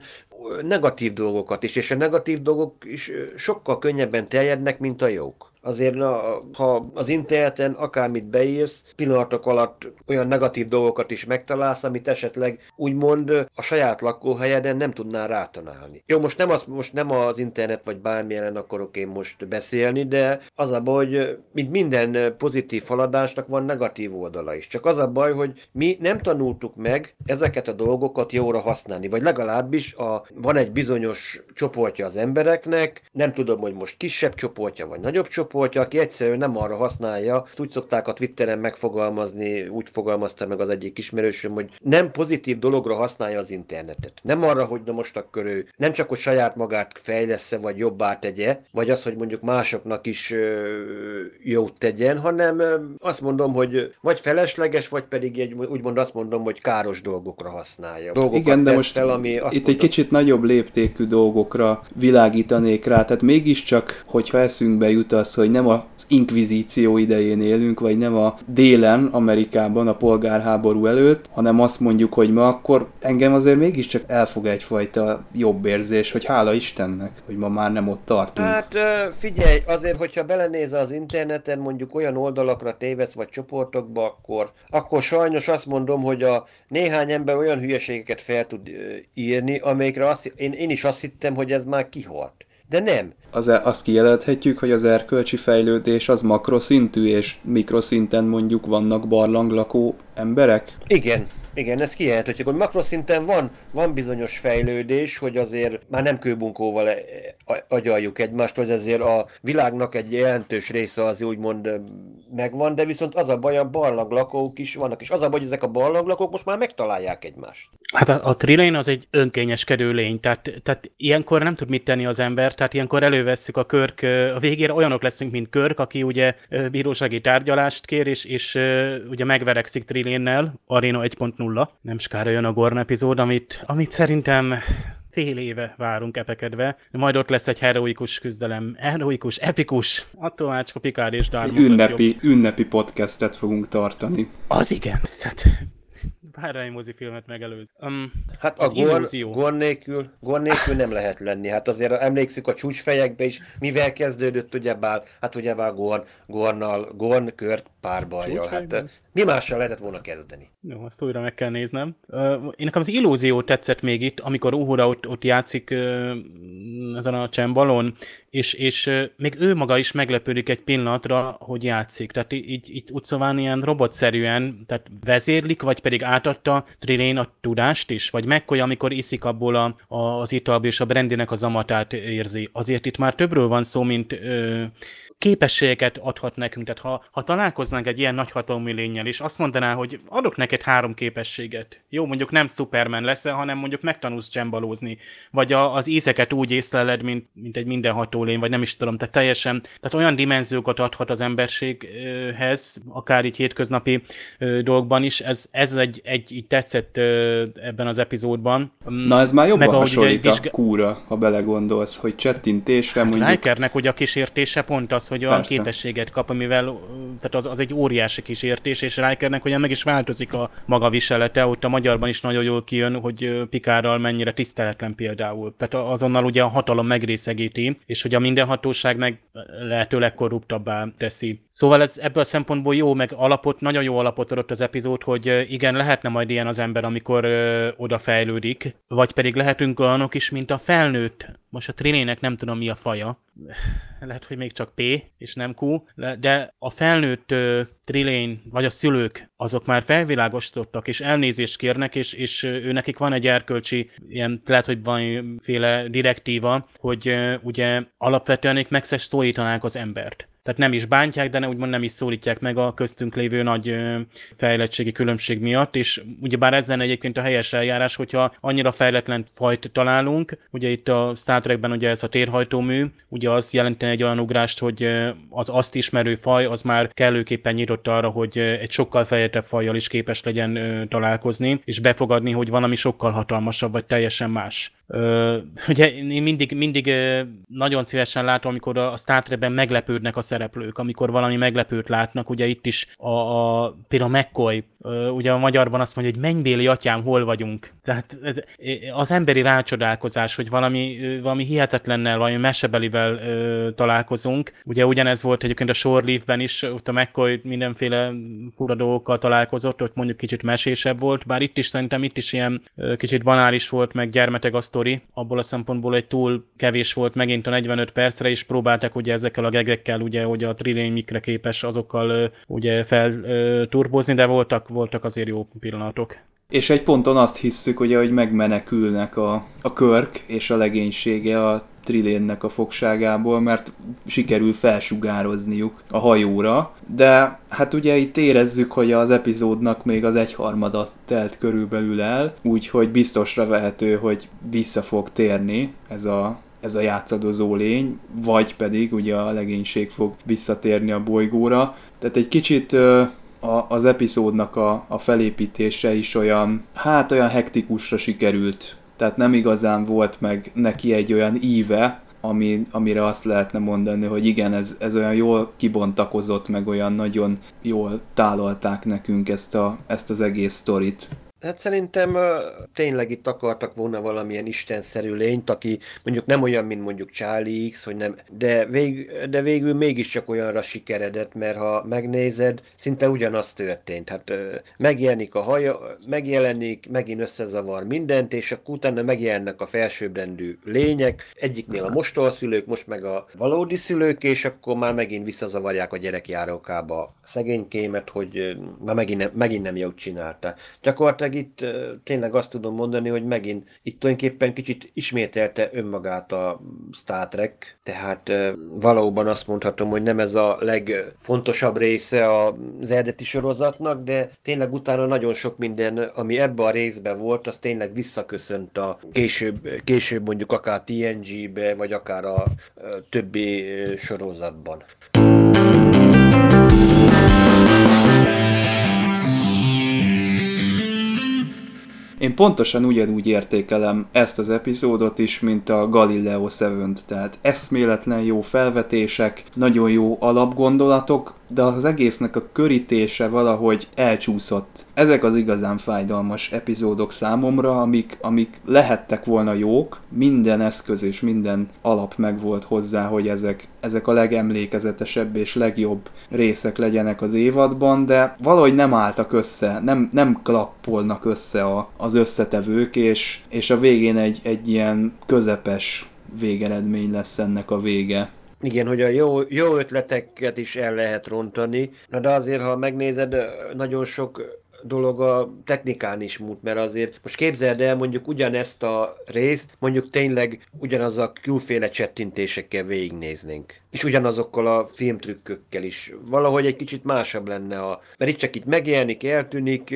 negatív dolgokat is, és a negatív dolgok is sokkal könnyebben terjednek, mint a jók. Azért, na, ha az interneten akármit beírsz, pillanatok alatt olyan negatív dolgokat is megtalálsz, amit esetleg úgymond a saját lakóhelyeden nem tudnál rátanálni. Jó, most nem, az, most nem az internet vagy bármilyen akarok én most beszélni, de az a baj, hogy mint minden pozitív haladásnak van negatív oldala is. Csak az a baj, hogy mi nem tanultuk meg ezeket a dolgokat jóra használni, vagy legalábbis a, van egy bizonyos csoportja az embereknek, nem tudom, hogy most kisebb csoportja, vagy nagyobb csoport, csoportja, aki egyszerűen nem arra használja, ezt úgy szokták a Twitteren megfogalmazni, úgy fogalmazta meg az egyik ismerősöm, hogy nem pozitív dologra használja az internetet. Nem arra, hogy na most akkor ő nem csak, hogy saját magát fejlesz vagy jobbá tegye, vagy az, hogy mondjuk másoknak is jót tegyen, hanem azt mondom, hogy vagy felesleges, vagy pedig egy, úgymond azt mondom, hogy káros dolgokra használja. Dolgokat Igen, de most fel, ami azt itt mondom, egy kicsit nagyobb léptékű dolgokra világítanék rá, tehát mégiscsak, hogyha eszünkbe jut az, hogy hogy nem az inkvizíció idején élünk, vagy nem a délen, Amerikában, a polgárháború előtt, hanem azt mondjuk, hogy ma akkor engem azért mégiscsak elfog egyfajta jobb érzés, hogy hála Istennek, hogy ma már nem ott tartunk. Hát figyelj, azért, hogyha belenéz az interneten, mondjuk olyan oldalakra tévedsz, vagy csoportokba, akkor, akkor sajnos azt mondom, hogy a néhány ember olyan hülyeségeket fel tud írni, amelyikre azt, én, én is azt hittem, hogy ez már kihalt. De nem. Az, e- azt kijelenthetjük, hogy az erkölcsi fejlődés az makroszintű, és mikroszinten mondjuk vannak barlanglakó emberek? Igen, igen, ez kijelenthetjük, hogy makroszinten van, van bizonyos fejlődés, hogy azért már nem kőbunkóval e- agyaljuk egymást, hogy azért a világnak egy jelentős része az úgymond megvan, de viszont az a baj, a barlanglakók is vannak, és az a baj, hogy ezek a barlanglakók most már megtalálják egymást. Hát a, a trilén az egy önkényeskedő lény, tehát, tehát ilyenkor nem tud mit tenni az ember, tehát ilyenkor elővesszük a körk, a végére olyanok leszünk, mint körk, aki ugye bírósági tárgyalást kér, és, és ugye megverekszik trilénnel, Arena 1.0, nem skára jön a Gorn epizód, amit, amit szerintem fél éve várunk epekedve, majd ott lesz egy heroikus küzdelem, heroikus, epikus, attól már csak a Picard és Egy ünnepi, ünnepi podcastet fogunk tartani. Az igen, tehát bármely mozifilmet megelőz. Um, hát a gor, gor, nélkül, gor nélkül nem lehet lenni. Hát azért emlékszik a csúcsfejekbe is, mivel kezdődött ugyebár, hát ugyebár Gorn, Gornnal, Gorn kört párbajjal. Hát mi mással lehetett volna kezdeni? Jó, azt újra meg kell néznem. Uh, én nekem az illúzió tetszett még itt, amikor Uhura ott, ott játszik uh, ezen a csembalon, és, és uh, még ő maga is meglepődik egy pillanatra, hogy játszik. Tehát így, így szóval ilyen robotszerűen, tehát vezérlik, vagy pedig átadta Trilén a tudást is, vagy McCoy, amikor iszik abból a, a, az italból, és a brandinek az amatát érzi. Azért itt már többről van szó, mint uh, képességeket adhat nekünk. Tehát ha, ha találkoznánk egy ilyen nagyhatalmú lényel, és azt mondaná, hogy adok neked három képességet. Jó, mondjuk nem Superman lesz hanem mondjuk megtanulsz csembalózni. Vagy a, az ízeket úgy észleled, mint, mint egy mindenható lény, vagy nem is tudom. Tehát teljesen, tehát olyan dimenziókat adhat az emberséghez, akár így hétköznapi dolgokban is. Ez, ez egy, egy így tetszett ebben az epizódban. Na ez már jobban Meg, hasonlít a vizsg... kúra, ha belegondolsz, hogy csettintésre hát mondjuk... Rikernek ugye a kísértése pont az, hogy olyan Persze. képességet kap, amivel tehát az, az egy óriási kísértés, és Rikernek ugye meg is változik a maga viselete, ott a magyarban is nagyon jól kijön, hogy Pikárral mennyire tiszteletlen például. Tehát azonnal ugye a hatalom megrészegíti, és hogy a mindenhatóság meg lehetőleg korruptabbá teszi. Szóval ez ebből a szempontból jó, meg alapot, nagyon jó alapot adott az epizód, hogy igen, lehetne majd ilyen az ember, amikor ö, oda vagy pedig lehetünk olyanok is, mint a felnőtt. Most a trinének nem tudom mi a faja, lehet, hogy még csak P és nem Q, de a felnőtt uh, trilén, vagy a szülők, azok már felvilágosítottak, és elnézést kérnek, és, és ő nekik van egy erkölcsi, ilyen, lehet, hogy van féle direktíva, hogy uh, ugye alapvetően ők megszólítanák az embert tehát nem is bántják, de ne, úgymond nem is szólítják meg a köztünk lévő nagy fejlettségi különbség miatt, és ugyebár ezen egyébként a helyes eljárás, hogyha annyira fejletlen fajt találunk, ugye itt a Star Trekben ugye ez a térhajtómű, ugye az jelentene egy olyan ugrást, hogy az azt ismerő faj az már kellőképpen nyitott arra, hogy egy sokkal fejlettebb fajjal is képes legyen találkozni, és befogadni, hogy valami sokkal hatalmasabb, vagy teljesen más. Ö, ugye én mindig, mindig nagyon szívesen látom, amikor a Star Trekben meglepődnek a szereplők, amikor valami meglepőt látnak, ugye itt is a, a például McCoy, ugye a magyarban azt mondja, hogy mennybéli atyám, hol vagyunk. Tehát az emberi rácsodálkozás, hogy valami, valami hihetetlennel, valami mesebelivel ö, találkozunk. Ugye ugyanez volt egyébként a Shore Leaf-ben is, ott a McCoy mindenféle fura dolgokkal találkozott, ott mondjuk kicsit mesésebb volt, bár itt is szerintem itt is ilyen kicsit banális volt, meg gyermeteg a sztori, abból a szempontból egy túl kevés volt megint a 45 percre, és próbáltak ugye ezekkel a gegekkel, ugye, hogy a trilény mikre képes azokkal ugye felturbozni, de voltak, voltak azért jó pillanatok. És egy ponton azt hisszük, ugye, hogy megmenekülnek a, a körk és a legénysége a Trilénnek a fogságából, mert sikerül felsugározniuk a hajóra, de hát ugye itt érezzük, hogy az epizódnak még az egyharmada telt körülbelül el, úgyhogy biztosra vehető, hogy vissza fog térni ez a ez a játszadozó lény, vagy pedig ugye a legénység fog visszatérni a bolygóra. Tehát egy kicsit a, az epizódnak a, a felépítése is olyan, hát olyan hektikusra sikerült. Tehát nem igazán volt meg neki egy olyan íve, ami, amire azt lehetne mondani, hogy igen, ez, ez olyan jól kibontakozott, meg olyan nagyon jól tálalták nekünk ezt, a, ezt az egész sztorit. Hát szerintem tényleg itt akartak volna valamilyen istenszerű lényt, aki mondjuk nem olyan, mint mondjuk Charlie X, hogy nem, de, vég, de végül mégiscsak olyanra sikeredett, mert ha megnézed, szinte ugyanaz történt. Hát megjelenik a haja, megjelenik, megint összezavar mindent, és akkor utána megjelennek a felsőbbrendű lények, egyiknél a mostorszülők, most meg a valódi szülők, és akkor már megint visszazavarják a gyerekjárókába a szegénykémet, hogy már megint nem, megint nem jót csinálta. Gyakorlatilag itt tényleg azt tudom mondani, hogy megint itt tulajdonképpen kicsit ismételte önmagát a Star Trek, tehát valóban azt mondhatom, hogy nem ez a legfontosabb része az eredeti sorozatnak, de tényleg utána nagyon sok minden, ami ebbe a részbe volt, az tényleg visszaköszönt a később, később mondjuk akár TNG-be, vagy akár a többi sorozatban. Én pontosan ugyanúgy értékelem ezt az epizódot is, mint a Galileo 7 tehát eszméletlen jó felvetések, nagyon jó alapgondolatok, de az egésznek a körítése valahogy elcsúszott. Ezek az igazán fájdalmas epizódok számomra, amik, amik lehettek volna jók, minden eszköz és minden alap megvolt hozzá, hogy ezek, ezek a legemlékezetesebb és legjobb részek legyenek az évadban, de valahogy nem álltak össze, nem, nem klappolnak össze a, az összetevők, és, és a végén egy, egy ilyen közepes végeredmény lesz ennek a vége. Igen, hogy a jó, jó ötleteket is el lehet rontani, na de azért, ha megnézed, nagyon sok dolog a technikán is múlt, mert azért most képzeld el mondjuk ugyanezt a részt, mondjuk tényleg ugyanaz a külféle csettintésekkel végignéznénk. És ugyanazokkal a filmtrükkökkel is. Valahogy egy kicsit másabb lenne a... Mert itt csak itt megjelenik, eltűnik.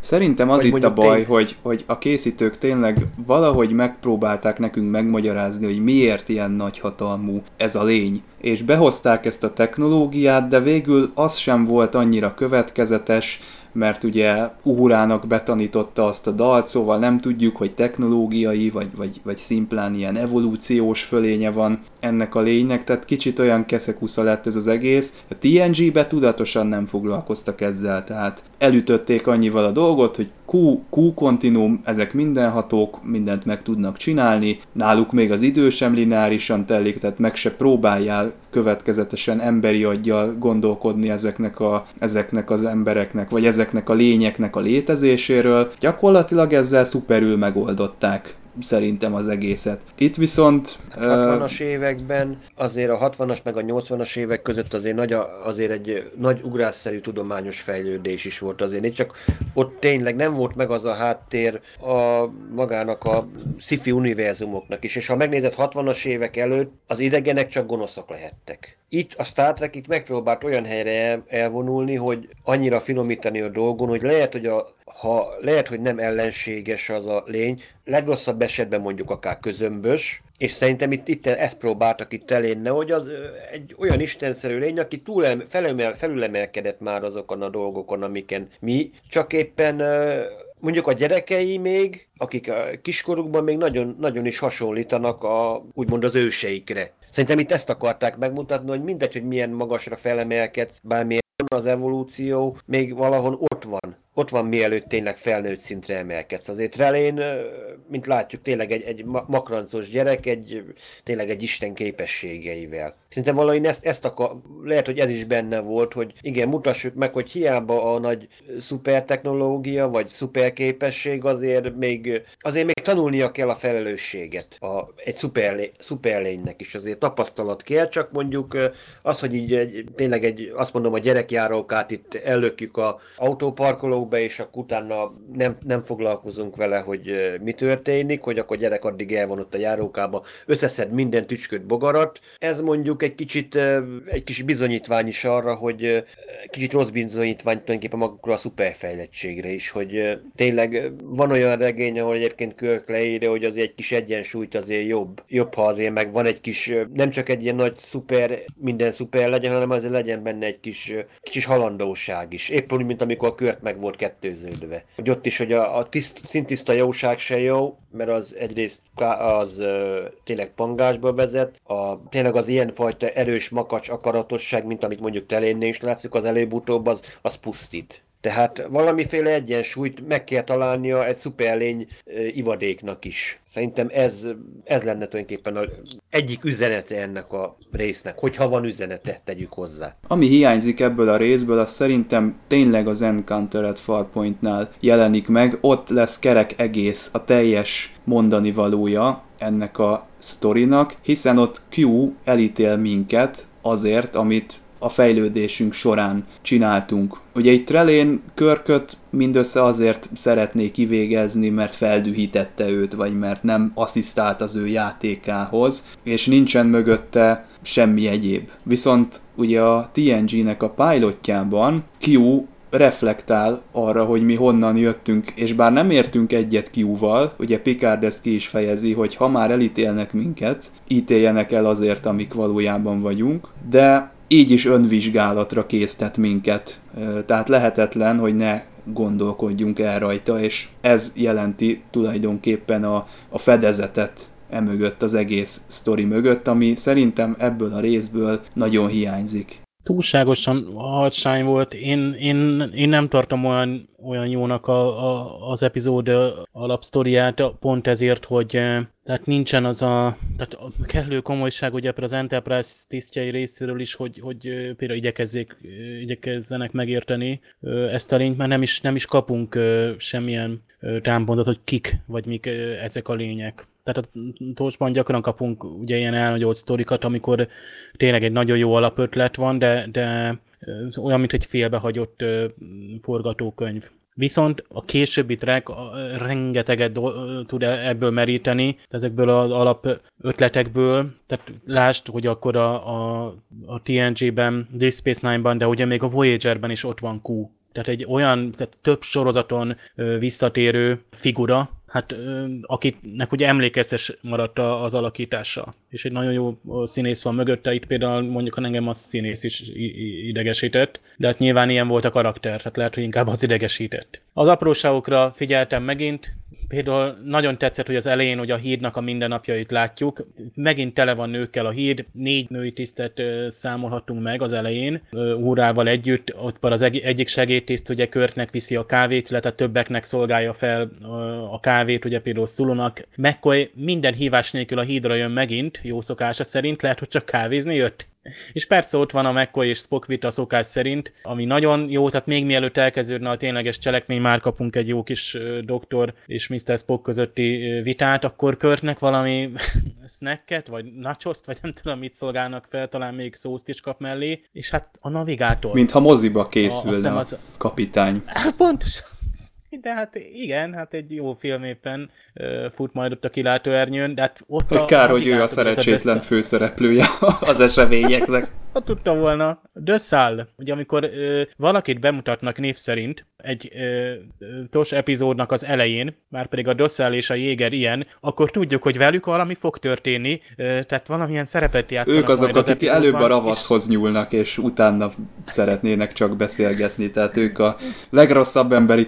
Szerintem az itt a baj, tény... hogy, hogy a készítők tényleg valahogy megpróbálták nekünk megmagyarázni, hogy miért ilyen nagyhatalmú ez a lény. És behozták ezt a technológiát, de végül az sem volt annyira következetes, mert ugye Uhurának betanította azt a dalt, szóval nem tudjuk, hogy technológiai, vagy, vagy, vagy szimplán ilyen evolúciós fölénye van ennek a lénynek, tehát kicsit olyan keszekusza lett ez az egész. A TNG-be tudatosan nem foglalkoztak ezzel, tehát elütötték annyival a dolgot, hogy Q, Q kontinum, ezek mindenhatók, mindent meg tudnak csinálni, náluk még az idő sem lineárisan telik, tehát meg se próbáljál következetesen emberi aggyal gondolkodni ezeknek, a, ezeknek az embereknek, vagy ezeknek a lényeknek a létezéséről. Gyakorlatilag ezzel szuperül megoldották szerintem az egészet. Itt viszont... A 60-as években azért a 60-as meg a 80-as évek között azért, nagy, azért egy nagy ugrásszerű tudományos fejlődés is volt azért. Itt csak ott tényleg nem volt meg az a háttér a magának a sci-fi univerzumoknak is. És ha megnézed 60-as évek előtt, az idegenek csak gonoszak lehettek. Itt a Star Trek itt megpróbált olyan helyre elvonulni, hogy annyira finomítani a dolgon, hogy lehet, hogy a, ha lehet, hogy nem ellenséges az a lény, legrosszabb esetben mondjuk akár közömbös, és szerintem itt, itt ezt próbáltak itt elérni, hogy az egy olyan istenszerű lény, aki túl felülemel, felülemelkedett már azokon a dolgokon, amiken mi, csak éppen mondjuk a gyerekei még, akik a kiskorukban még nagyon, nagyon is hasonlítanak a, úgymond az őseikre. Szerintem itt ezt akarták megmutatni, hogy mindegy, hogy milyen magasra felemelkedsz, bármilyen az evolúció, még valahol ott van ott van mielőtt tényleg felnőtt szintre emelkedsz. Azért Relén, mint látjuk, tényleg egy, egy makrancos gyerek, egy, tényleg egy Isten képességeivel. Szerintem valahogy ezt, ezt akar, lehet, hogy ez is benne volt, hogy igen, mutassuk meg, hogy hiába a nagy szupertechnológia, vagy szuperképesség, azért még, azért még tanulnia kell a felelősséget a, egy szuperlé, szuperlénynek is. Azért tapasztalat kell, csak mondjuk az, hogy így egy, tényleg egy, azt mondom, a gyerekjárókát itt ellökjük a autóparkoló be, és akkor utána nem, nem foglalkozunk vele, hogy mi történik, hogy akkor gyerek addig el van ott a járókába, összeszed minden tücsköt, bogarat. Ez mondjuk egy kicsit, egy kis bizonyítvány is arra, hogy kicsit rossz bizonyítvány tulajdonképpen magukra a szuperfejlettségre is, hogy tényleg van olyan regény, ahol egyébként Körk leírja, hogy azért egy kis egyensúlyt azért jobb. Jobb, ha azért meg van egy kis, nem csak egy ilyen nagy szuper, minden szuper legyen, hanem azért legyen benne egy kis, kis halandóság is. Épp úgy, mint amikor a Kört meg volt kettőződve. Hogy ott is, hogy a, a tiszt, szintiszta jóság se jó, mert az egyrészt az ö, tényleg pangásba vezet, a, tényleg az ilyenfajta erős makacs akaratosság, mint amit mondjuk telénnél is látszik, az előbb-utóbb az, az pusztít. Tehát valamiféle egyensúlyt meg kell találnia egy szuperlény ivadéknak is. Szerintem ez, ez lenne tulajdonképpen a egyik üzenete ennek a résznek, hogyha van üzenete, tegyük hozzá. Ami hiányzik ebből a részből, az szerintem tényleg az Encounter at Farpointnál jelenik meg. Ott lesz kerek egész a teljes mondani valója ennek a sztorinak, hiszen ott Q elítél minket azért, amit a fejlődésünk során csináltunk. Ugye itt Trelén Körköt mindössze azért szeretné kivégezni, mert feldühítette őt, vagy mert nem asszisztált az ő játékához, és nincsen mögötte semmi egyéb. Viszont ugye a TNG-nek a pilotjában Q reflektál arra, hogy mi honnan jöttünk, és bár nem értünk egyet Q-val, ugye Picard ezt ki is fejezi, hogy ha már elítélnek minket, ítéljenek el azért, amik valójában vagyunk, de így is önvizsgálatra késztet minket. Tehát lehetetlen, hogy ne gondolkodjunk el rajta, és ez jelenti tulajdonképpen a, a fedezetet emögött, az egész sztori mögött, ami szerintem ebből a részből nagyon hiányzik túlságosan hadsány volt. Én, én, én nem tartom olyan, olyan jónak a, a, az epizód alapsztoriát, pont ezért, hogy tehát nincsen az a, tehát a kellő komolyság ugye az Enterprise tisztjei részéről is, hogy, hogy például igyekezzék, igyekezzenek megérteni ezt a lényt, mert nem is, nem is kapunk semmilyen támpontot, hogy kik, vagy mik ezek a lények. Tehát a Tócsban gyakran kapunk ugye ilyen elnagyolt sztorikat, amikor tényleg egy nagyon jó alapötlet van, de, de olyan, mint egy félbehagyott forgatókönyv. Viszont a későbbi track rengeteget tud e-, ebből meríteni, ezekből az alap ötletekből. Tehát lásd, hogy akkor a, a, a TNG-ben, Deep Space Nine-ban, de ugye még a Voyager-ben is ott van Q. Tehát egy olyan, tehát több sorozaton visszatérő figura, hát akinek ugye emlékeztes maradt az alakítása, és egy nagyon jó színész van mögötte, itt például mondjuk, ha engem a színész is idegesített, de hát nyilván ilyen volt a karakter, tehát lehet, hogy inkább az idegesített. Az apróságokra figyeltem megint, például nagyon tetszett, hogy az elején, hogy a hídnak a mindennapjait látjuk. Megint tele van nőkkel a híd, négy női tisztet számolhatunk meg az elején, úrával együtt. Ott az egyik segédtiszt ugye Körtnek viszi a kávét, illetve többeknek szolgálja fel a kávét, ugye például Szulunak. McCoy minden hívás nélkül a hídra jön megint, jó szokása szerint, lehet, hogy csak kávézni jött. És persze ott van a McCoy és Spock vita szokás szerint, ami nagyon jó, tehát még mielőtt elkezdődne a tényleges cselekmény, már kapunk egy jó kis doktor és Mr. Spock közötti vitát, akkor Körtnek valami <laughs> snacket, vagy nachoszt, vagy nem tudom mit szolgálnak fel, talán még szószt is kap mellé, és hát a navigátor. Mintha moziba készülne a, a kapitány. Hát pontosan. De hát igen, hát egy jó film éppen uh, fut majd ott a kilátóernyőn, de hát ott a Kár, hogy ő a szerencsétlen össze... főszereplője <laughs> az eseményeknek. <laughs> Ha tudtam volna. De Szál, ugye amikor ö, valakit bemutatnak név szerint egy ö, tos epizódnak az elején, már pedig a Dosszál és a Jéger ilyen, akkor tudjuk, hogy velük valami fog történni, ö, tehát valamilyen szerepet játszanak Ők azok, az akik epizódban, előbb a ravaszhoz nyúlnak, és utána szeretnének csak beszélgetni, tehát ők a legrosszabb emberi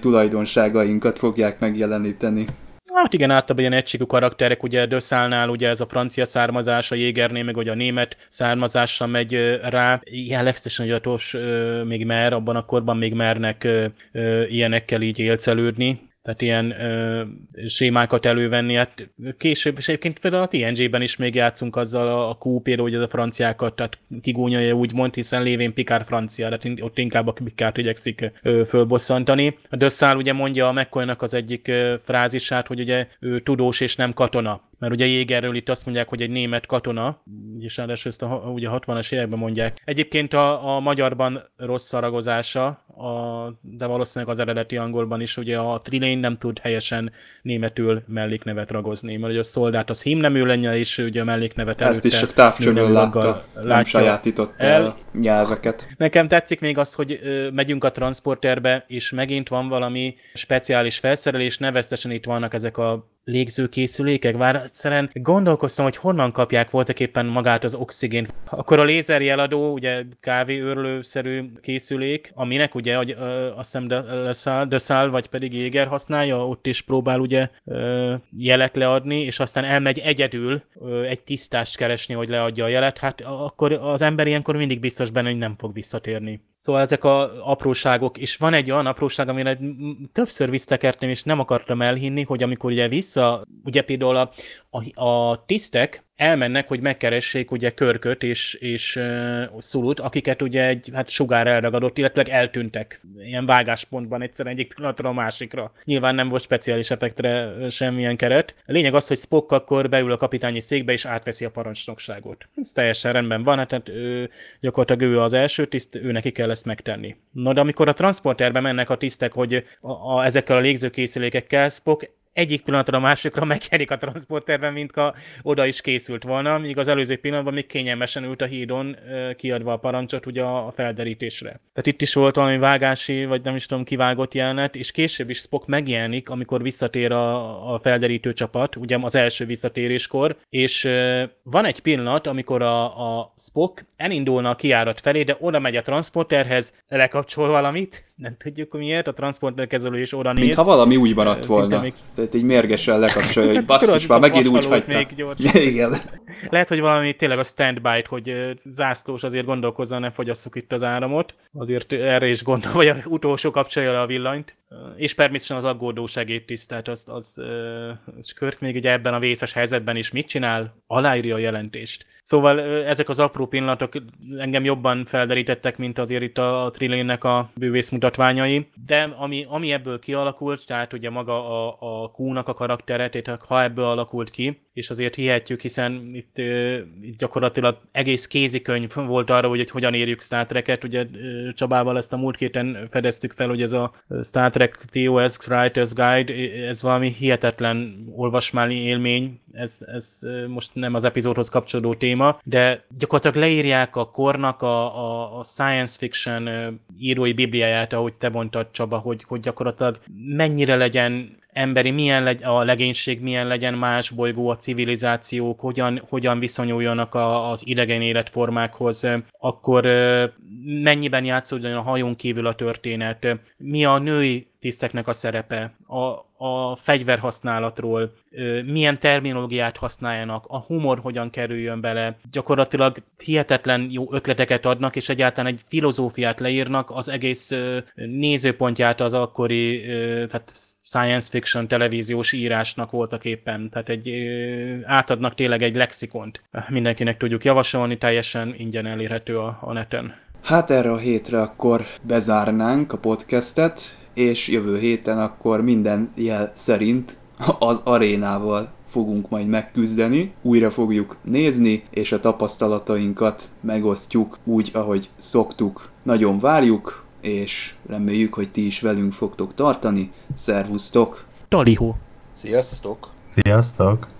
tulajdonságainkat fogják megjeleníteni. Hát igen, általában ilyen egységű karakterek, ugye Döszálnál ugye ez a francia származás, a Jégernél meg ugye a német származásra megy rá. Ilyen legszesen gyatos még mer, abban a korban még mernek ilyenekkel így élcelődni. Tehát ilyen ö, sémákat elővenni, hát később, és egyébként például a TNG-ben is még játszunk azzal a, a Q, hogy ez a franciákat, tehát kigúnyolja úgymond, hiszen lévén Pikár francia, tehát ott inkább a Pikárt igyekszik ö, fölbosszantani. A Dösszál ugye mondja a mccoy az egyik ö, frázisát, hogy ugye ő tudós és nem katona. Mert ugye Jégerről itt azt mondják, hogy egy német katona, és ráadásul ezt a, ugye 60-as években mondják. Egyébként a, a magyarban rossz szaragozása, a, de valószínűleg az eredeti angolban is, ugye a Trilane nem tud helyesen németül melléknevet ragozni, mert ugye a szoldát az hímnemű lenne, és ugye a melléknevet Ezt is előtte csak távcsőről látta, nem látja sajátította el nyelveket. Nekem tetszik még az, hogy ö, megyünk a transporterbe, és megint van valami speciális felszerelés, neveztesen itt vannak ezek a légzőkészülékek, bár egyszerűen gondolkoztam, hogy honnan kapják voltak éppen magát az oxigént. Akkor a lézerjeladó, ugye kávéőrlőszerű készülék, aminek ugye, hogy, ö, azt hiszem de, Döszál, vagy pedig Jéger használja, ott is próbál ugye ö, jelet leadni, és aztán elmegy egyedül egy tisztást keresni, hogy leadja a jelet, hát akkor az ember ilyenkor mindig biztos benne, hogy nem fog visszatérni. Szóval ezek a apróságok, és van egy olyan apróság, amire többször visszatekertem, és nem akartam elhinni, hogy amikor ugye vissza, ugye például a, a, a tisztek elmennek, hogy megkeressék ugye Körköt és, és uh, Szulut, akiket ugye egy hát sugár elragadott, illetve eltűntek ilyen vágáspontban egyszerűen egyik pillanatra a másikra. Nyilván nem volt speciális effektre semmilyen keret. A lényeg az, hogy Spock akkor beül a kapitányi székbe és átveszi a parancsnokságot. Ez teljesen rendben van, hát tehát ő, gyakorlatilag ő az első tiszt, ő neki kell ezt megtenni. No, de amikor a transporterbe mennek a tisztek, hogy a, a, ezekkel a légzőkészülékekkel Spock egyik pillanatra a másikra megjelenik a transporterben, mint ha oda is készült volna, míg az előző pillanatban még kényelmesen ült a hídon, kiadva a parancsot ugye a a felderítésre. Tehát itt is volt valami vágási, vagy nem is tudom, kivágott jelenet, és később is Spock megjelenik, amikor visszatér a, a felderítő csapat, ugye az első visszatéréskor, és van egy pillanat, amikor a, a Spock elindulna a kiárat felé, de oda megy a transporterhez, lekapcsol valamit, nem tudjuk miért, a transporter kezelő is oda néz. Mintha valami úgy maradt volna. még- Tehát így mérgesen lekapcsolja, hogy <laughs> basszus, már megint úgy hagyta. még gyorsan. <laughs> Igen. Lehet, hogy valami tényleg a standby hogy zászlós azért gondolkozza, ne fogyasszuk itt az áramot. Azért erre is gondol, vagy a utolsó kapcsolja le a villanyt. És természetesen az aggódó segédtiszt, tehát az, az, az Körk még ugye ebben a vészes helyzetben is mit csinál? Aláírja a jelentést. Szóval ezek az apró pillanatok engem jobban felderítettek, mint azért itt a, a Trilénnek a bővész mutatványai. De ami, ami ebből kialakult, tehát ugye maga a, a Q-nak a karaktere, tehát ha ebből alakult ki, és azért hihetjük, hiszen itt, itt gyakorlatilag egész kézikönyv volt arra, hogy, hogy hogyan érjük Star Trek-et. Ugye Csabával ezt a múlt héten fedeztük fel, hogy ez a Star Trek TOS Writer's Guide, ez valami hihetetlen olvasmányi élmény, ez, ez most nem az epizódhoz kapcsolódó téma, de gyakorlatilag leírják a kornak a, a, a science fiction írói bibliáját, ahogy te mondtad Csaba, hogy, hogy gyakorlatilag mennyire legyen emberi, milyen legy, a legénység, milyen legyen más bolygó, a civilizációk, hogyan, hogyan viszonyuljanak a, az idegen életformákhoz, akkor mennyiben játszódjon a hajón kívül a történet, mi a női tiszteknek a szerepe, a, a fegyverhasználatról, milyen terminológiát használjanak, a humor hogyan kerüljön bele. Gyakorlatilag hihetetlen jó ötleteket adnak, és egyáltalán egy filozófiát leírnak, az egész nézőpontját az akkori tehát science fiction televíziós írásnak voltak éppen. Tehát egy, átadnak tényleg egy lexikont. Mindenkinek tudjuk javasolni, teljesen ingyen elérhető a, a neten. Hát erre a hétre akkor bezárnánk a podcastet, és jövő héten akkor minden jel szerint az arénával fogunk majd megküzdeni, újra fogjuk nézni, és a tapasztalatainkat megosztjuk úgy, ahogy szoktuk. Nagyon várjuk, és reméljük, hogy ti is velünk fogtok tartani. Szervusztok! Talihó! Sziasztok! Sziasztok!